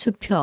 수표